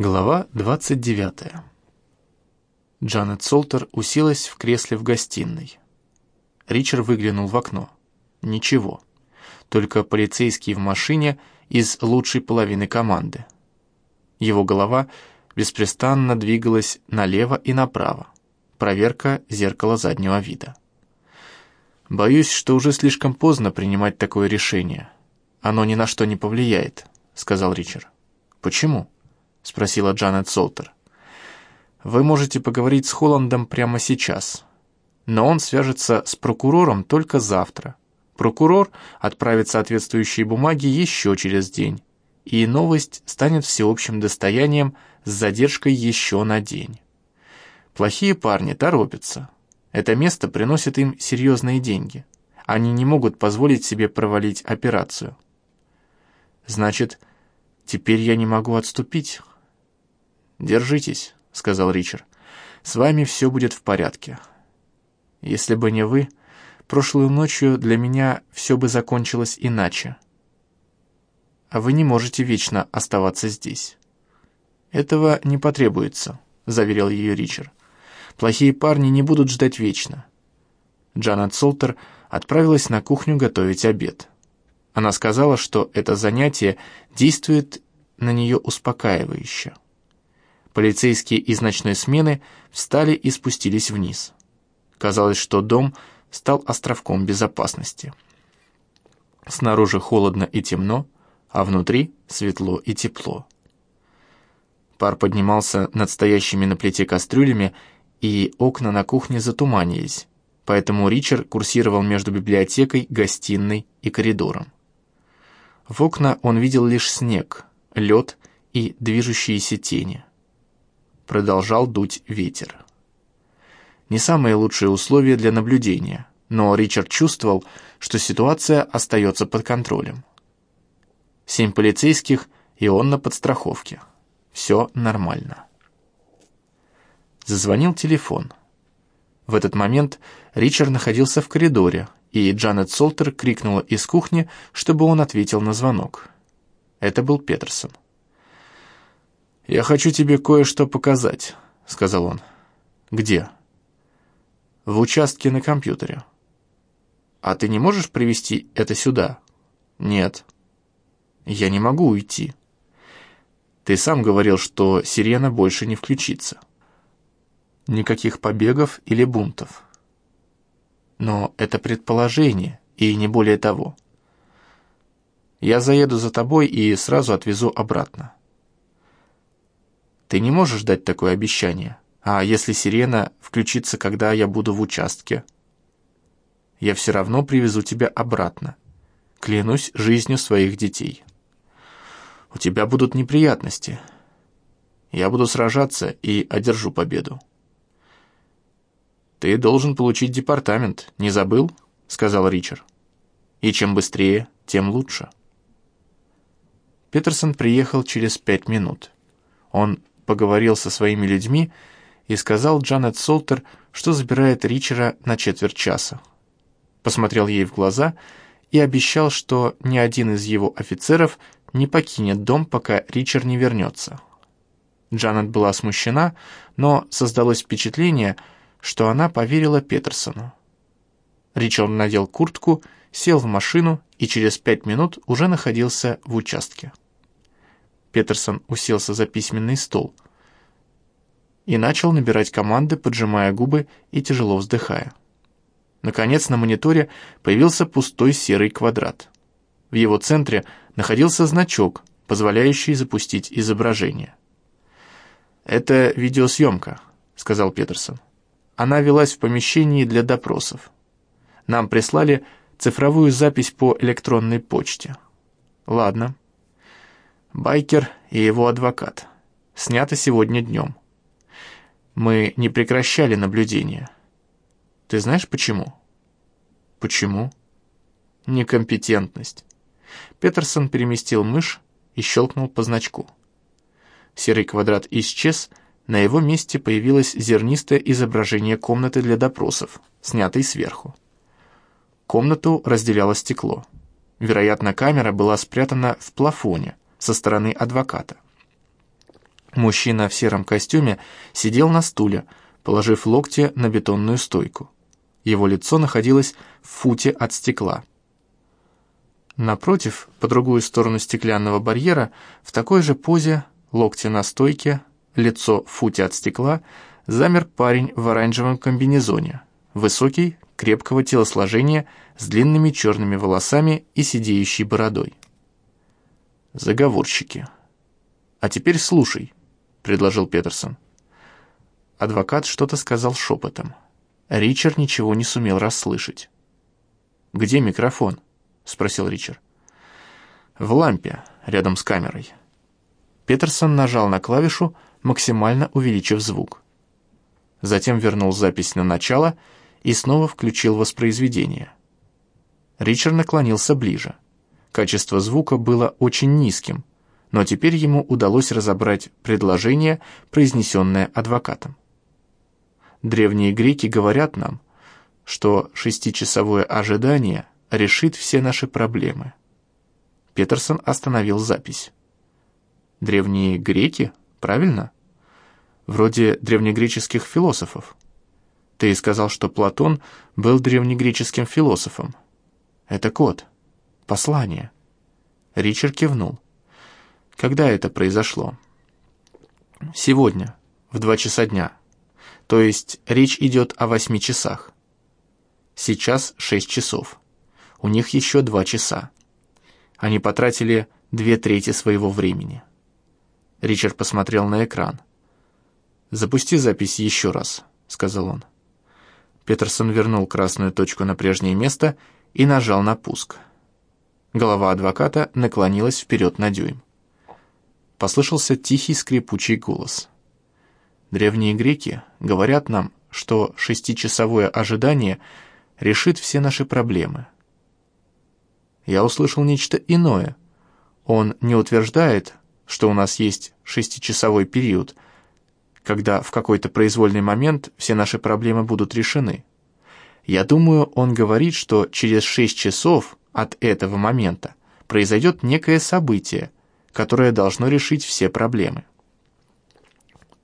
Глава 29. Джанет Солтер уселась в кресле в гостиной. Ричард выглянул в окно. Ничего. Только полицейский в машине из лучшей половины команды. Его голова беспрестанно двигалась налево и направо. Проверка зеркала заднего вида. «Боюсь, что уже слишком поздно принимать такое решение. Оно ни на что не повлияет», — сказал Ричард. «Почему?» — спросила Джанет Солтер. «Вы можете поговорить с Холландом прямо сейчас, но он свяжется с прокурором только завтра. Прокурор отправит соответствующие бумаги еще через день, и новость станет всеобщим достоянием с задержкой еще на день. Плохие парни торопятся. Это место приносит им серьезные деньги. Они не могут позволить себе провалить операцию. Значит, теперь я не могу отступить. «Держитесь», — сказал Ричард. «С вами все будет в порядке. Если бы не вы, прошлой ночью для меня все бы закончилось иначе. А вы не можете вечно оставаться здесь». «Этого не потребуется», — заверил ее Ричард. «Плохие парни не будут ждать вечно». Джанет Солтер отправилась на кухню готовить обед. Она сказала, что это занятие действует на нее успокаивающе. Полицейские из ночной смены встали и спустились вниз. Казалось, что дом стал островком безопасности. Снаружи холодно и темно, а внутри светло и тепло. Пар поднимался над стоящими на плите кастрюлями, и окна на кухне затуманились, поэтому Ричард курсировал между библиотекой, гостиной и коридором. В окна он видел лишь снег, лед и движущиеся тени продолжал дуть ветер. Не самые лучшие условия для наблюдения, но Ричард чувствовал, что ситуация остается под контролем. Семь полицейских, и он на подстраховке. Все нормально. Зазвонил телефон. В этот момент Ричард находился в коридоре, и Джанет Солтер крикнула из кухни, чтобы он ответил на звонок. Это был Петерсон. «Я хочу тебе кое-что показать», — сказал он. «Где?» «В участке на компьютере». «А ты не можешь привести это сюда?» «Нет». «Я не могу уйти». «Ты сам говорил, что сирена больше не включится». «Никаких побегов или бунтов». «Но это предположение, и не более того». «Я заеду за тобой и сразу отвезу обратно». Ты не можешь дать такое обещание. А если сирена включится, когда я буду в участке? Я все равно привезу тебя обратно. Клянусь жизнью своих детей. У тебя будут неприятности. Я буду сражаться и одержу победу. «Ты должен получить департамент, не забыл?» — сказал Ричард. «И чем быстрее, тем лучше». Петерсон приехал через пять минут. Он поговорил со своими людьми и сказал Джанет Солтер, что забирает Ричера на четверть часа. Посмотрел ей в глаза и обещал, что ни один из его офицеров не покинет дом, пока Ричард не вернется. Джанет была смущена, но создалось впечатление, что она поверила Петерсону. Ричард надел куртку, сел в машину и через пять минут уже находился в участке. Петерсон уселся за письменный стол и начал набирать команды, поджимая губы и тяжело вздыхая. Наконец на мониторе появился пустой серый квадрат. В его центре находился значок, позволяющий запустить изображение. «Это видеосъемка», — сказал Петерсон. «Она велась в помещении для допросов. Нам прислали цифровую запись по электронной почте». «Ладно», Байкер и его адвокат. Снято сегодня днем. Мы не прекращали наблюдение. Ты знаешь почему? Почему? Некомпетентность. Петерсон переместил мышь и щелкнул по значку. Серый квадрат исчез, на его месте появилось зернистое изображение комнаты для допросов, снятой сверху. Комнату разделяло стекло. Вероятно, камера была спрятана в плафоне, со стороны адвоката. Мужчина в сером костюме сидел на стуле, положив локти на бетонную стойку. Его лицо находилось в футе от стекла. Напротив, по другую сторону стеклянного барьера, в такой же позе, локти на стойке, лицо в футе от стекла, замер парень в оранжевом комбинезоне, высокий, крепкого телосложения, с длинными черными волосами и сидеющей бородой. Заговорщики. «А теперь слушай», — предложил Петерсон. Адвокат что-то сказал шепотом. Ричард ничего не сумел расслышать. «Где микрофон?» — спросил Ричард. «В лампе, рядом с камерой». Петерсон нажал на клавишу, максимально увеличив звук. Затем вернул запись на начало и снова включил воспроизведение. Ричард наклонился ближе. Качество звука было очень низким, но теперь ему удалось разобрать предложение, произнесенное адвокатом. Древние греки говорят нам, что шестичасовое ожидание решит все наши проблемы. Петерсон остановил запись. Древние греки, правильно? Вроде древнегреческих философов. Ты сказал, что Платон был древнегреческим философом. Это код, послание. Ричард кивнул. Когда это произошло? Сегодня, в два часа дня. То есть речь идет о восьми часах. Сейчас шесть часов. У них еще два часа. Они потратили две трети своего времени. Ричард посмотрел на экран. «Запусти запись еще раз», — сказал он. Петерсон вернул красную точку на прежнее место и нажал на пуск. Голова адвоката наклонилась вперед на дюйм. Послышался тихий скрипучий голос. Древние греки говорят нам, что шестичасовое ожидание решит все наши проблемы. Я услышал нечто иное. Он не утверждает, что у нас есть шестичасовой период, когда в какой-то произвольный момент все наши проблемы будут решены. Я думаю, он говорит, что через шесть часов от этого момента произойдет некое событие, которое должно решить все проблемы.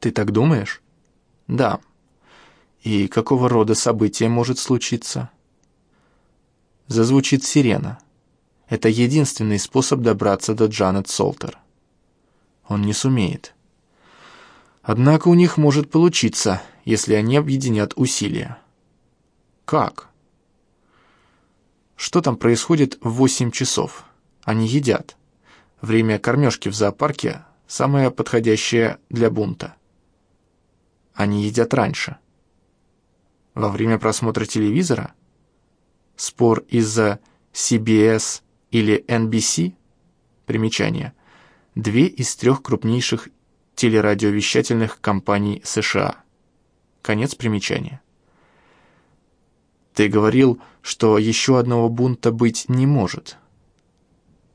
Ты так думаешь? Да. И какого рода событие может случиться? Зазвучит сирена. Это единственный способ добраться до Джанет Солтер он не сумеет. Однако у них может получиться, если они объединят усилия. Как? Что там происходит в 8 часов? Они едят. Время кормежки в зоопарке самое подходящее для бунта. Они едят раньше. Во время просмотра телевизора? Спор из-за CBS или NBC? Примечание две из трех крупнейших телерадиовещательных компаний США. Конец примечания. Ты говорил, что еще одного бунта быть не может.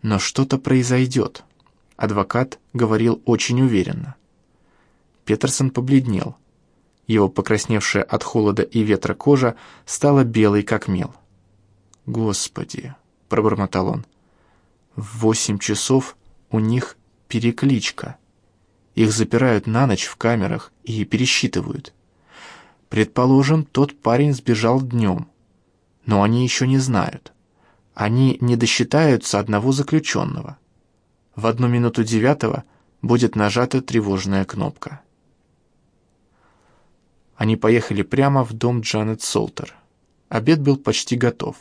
Но что-то произойдет. Адвокат говорил очень уверенно. Петерсон побледнел. Его покрасневшая от холода и ветра кожа стала белой, как мел. «Господи!» — пробормотал он. «В восемь часов у них перекличка. Их запирают на ночь в камерах и пересчитывают. Предположим, тот парень сбежал днем, но они еще не знают. Они не досчитаются одного заключенного. В одну минуту девятого будет нажата тревожная кнопка. Они поехали прямо в дом Джанет Солтер. Обед был почти готов.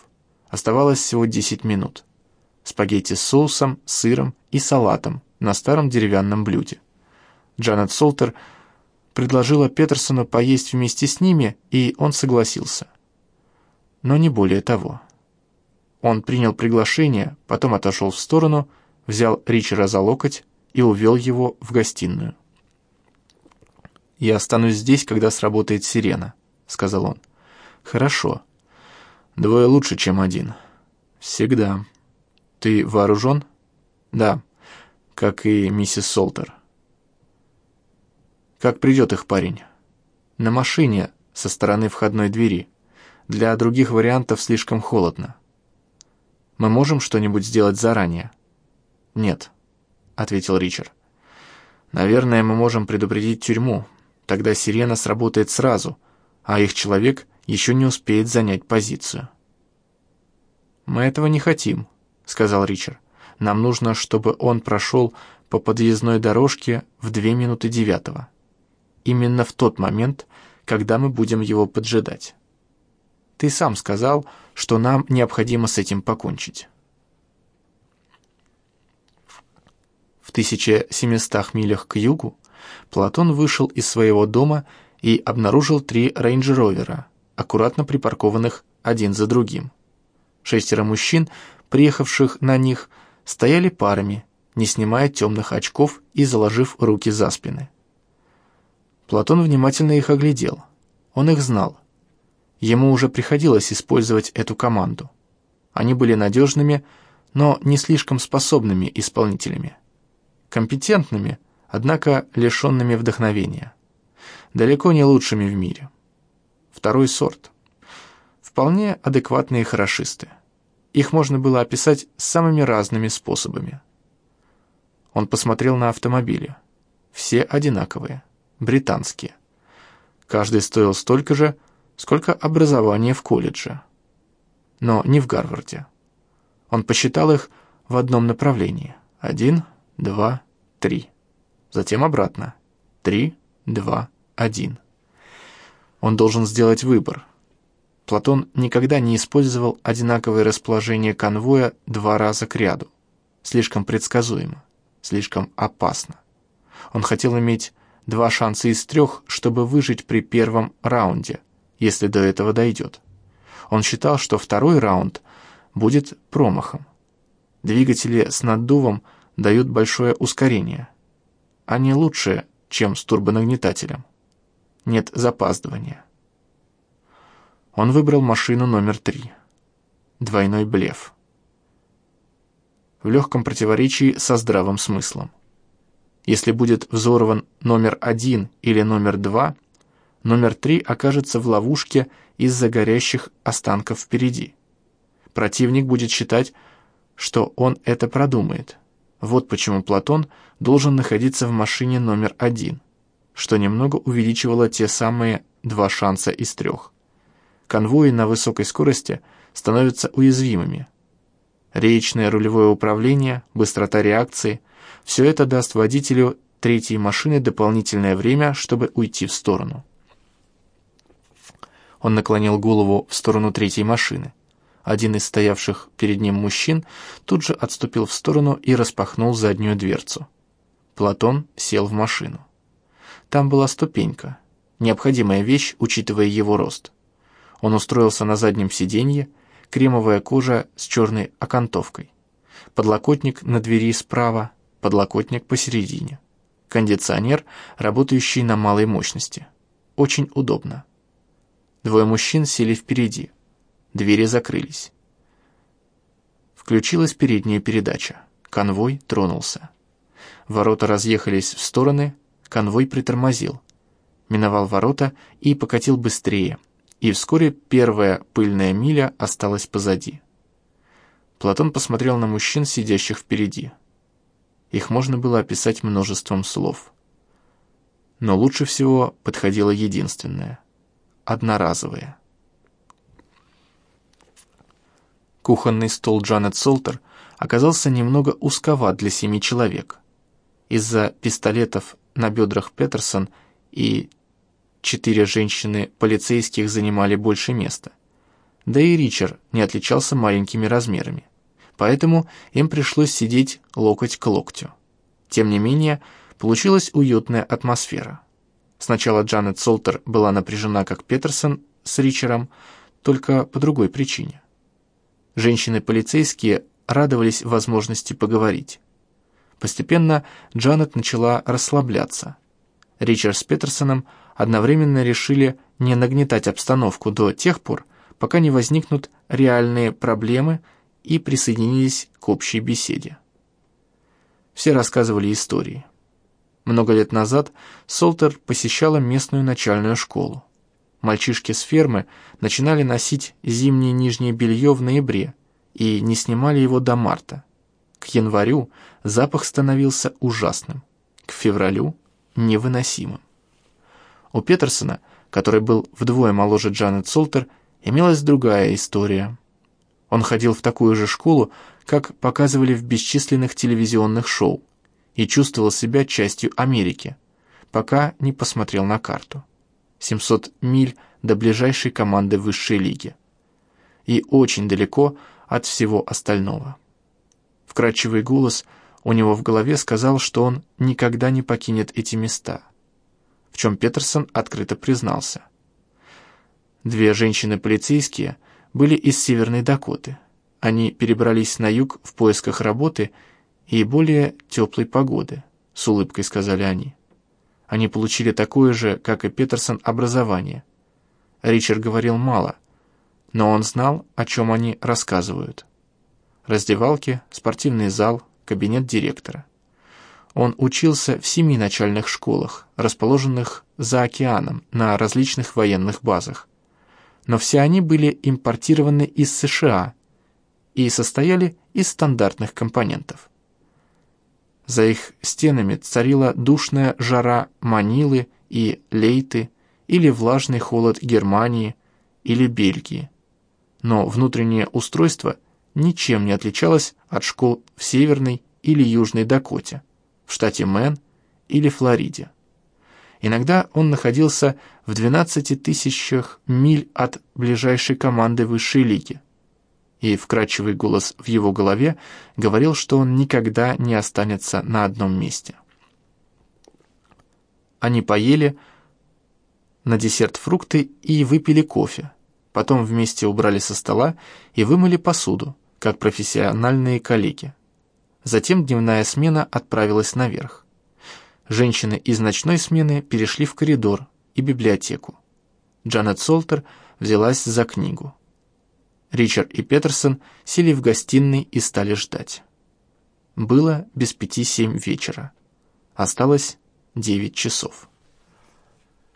Оставалось всего 10 минут. Спагетти с соусом, сыром и салатом на старом деревянном блюде. Джанет Солтер предложила Петерсону поесть вместе с ними, и он согласился. Но не более того. Он принял приглашение, потом отошел в сторону, взял Ричера за локоть и увел его в гостиную. «Я останусь здесь, когда сработает сирена», — сказал он. «Хорошо. Двое лучше, чем один. Всегда. Ты вооружен?» «Да» как и миссис Солтер. Как придет их парень? На машине со стороны входной двери. Для других вариантов слишком холодно. Мы можем что-нибудь сделать заранее? Нет, ответил Ричард. Наверное, мы можем предупредить тюрьму. Тогда сирена сработает сразу, а их человек еще не успеет занять позицию. «Мы этого не хотим», — сказал Ричард. «Нам нужно, чтобы он прошел по подъездной дорожке в две минуты девятого. Именно в тот момент, когда мы будем его поджидать. Ты сам сказал, что нам необходимо с этим покончить». В 1700 милях к югу Платон вышел из своего дома и обнаружил три рейндж-ровера, аккуратно припаркованных один за другим. Шестеро мужчин, приехавших на них, стояли парами, не снимая темных очков и заложив руки за спины. Платон внимательно их оглядел. Он их знал. Ему уже приходилось использовать эту команду. Они были надежными, но не слишком способными исполнителями компетентными, однако лишенными вдохновения. Далеко не лучшими в мире. Второй сорт. Вполне адекватные хорошисты. Их можно было описать самыми разными способами. Он посмотрел на автомобили. Все одинаковые, британские. Каждый стоил столько же, сколько образование в колледже. Но не в Гарварде. Он посчитал их в одном направлении. Один, два, три. Затем обратно. Три, два, один. Он должен сделать выбор. Платон никогда не использовал одинаковое расположение конвоя два раза к ряду. Слишком предсказуемо, слишком опасно. Он хотел иметь два шанса из трех, чтобы выжить при первом раунде, если до этого дойдет. Он считал, что второй раунд будет промахом. Двигатели с наддувом – дают большое ускорение. Они лучше, чем с турбонагнетателем. Нет запаздывания. Он выбрал машину номер три. Двойной блеф. В легком противоречии со здравым смыслом. Если будет взорван номер один или номер два, номер три окажется в ловушке из-за горящих останков впереди. Противник будет считать, что он это продумает – вот почему Платон должен находиться в машине номер один, что немного увеличивало те самые два шанса из трех. Конвои на высокой скорости становятся уязвимыми. Реечное рулевое управление, быстрота реакции – все это даст водителю третьей машины дополнительное время, чтобы уйти в сторону. Он наклонил голову в сторону третьей машины. Один из стоявших перед ним мужчин тут же отступил в сторону и распахнул заднюю дверцу. Платон сел в машину. Там была ступенька, необходимая вещь, учитывая его рост. Он устроился на заднем сиденье, кремовая кожа с черной окантовкой. Подлокотник на двери справа, подлокотник посередине. Кондиционер, работающий на малой мощности. Очень удобно. Двое мужчин сели впереди – Двери закрылись. Включилась передняя передача. Конвой тронулся. Ворота разъехались в стороны, конвой притормозил. Миновал ворота и покатил быстрее, и вскоре первая пыльная миля осталась позади. Платон посмотрел на мужчин, сидящих впереди. Их можно было описать множеством слов. Но лучше всего подходило единственное — одноразовое — Кухонный стол Джанет Солтер оказался немного узковат для семи человек. Из-за пистолетов на бедрах Петерсон и четыре женщины полицейских занимали больше места. Да и Ричард не отличался маленькими размерами. Поэтому им пришлось сидеть локоть к локтю. Тем не менее, получилась уютная атмосфера. Сначала Джанет Солтер была напряжена, как Петерсон с Ричером, только по другой причине. Женщины-полицейские радовались возможности поговорить. Постепенно Джанет начала расслабляться. Ричард с Петерсоном одновременно решили не нагнетать обстановку до тех пор, пока не возникнут реальные проблемы и присоединились к общей беседе. Все рассказывали истории. Много лет назад Солтер посещала местную начальную школу. Мальчишки с фермы начинали носить зимнее нижнее белье в ноябре и не снимали его до марта. К январю запах становился ужасным. к февралю невыносимым. У Петерсона, который был вдвое моложе Джанет Солтер, имелась другая история. Он ходил в такую же школу, как показывали в бесчисленных телевизионных шоу, и чувствовал себя частью Америки, пока не посмотрел на карту. 700 миль до ближайшей команды высшей лиги. И очень далеко от всего остального. Вкрадчивый голос у него в голове сказал, что он никогда не покинет эти места, в чем Петерсон открыто признался. Две женщины-полицейские были из Северной Дакоты. Они перебрались на юг в поисках работы и более теплой погоды, с улыбкой сказали они. Они получили такое же, как и Петерсон, образование. Ричард говорил мало, но он знал, о чем они рассказывают. Раздевалки, спортивный зал, кабинет директора. Он учился в семи начальных школах, расположенных за океаном на различных военных базах. Но все они были импортированы из США и состояли из стандартных компонентов. За их стенами царила душная жара Манилы и Лейты, или влажный холод Германии или Бельгии. Но внутреннее устройство ничем не отличалось от школ в Северной или Южной Дакоте, в штате Мэн или Флориде. Иногда он находился в 12 тысячах миль от ближайшей команды высшей лиги – и вкрадчивый голос в его голове говорил, что он никогда не останется на одном месте. Они поели на десерт фрукты и выпили кофе, потом вместе убрали со стола и вымыли посуду, как профессиональные коллеги. Затем дневная смена отправилась наверх. Женщины из ночной смены перешли в коридор и библиотеку. Джанет Солтер взялась за книгу. Ричард и Петерсон сели в гостиной и стали ждать. Было без пяти семь вечера. Осталось девять часов.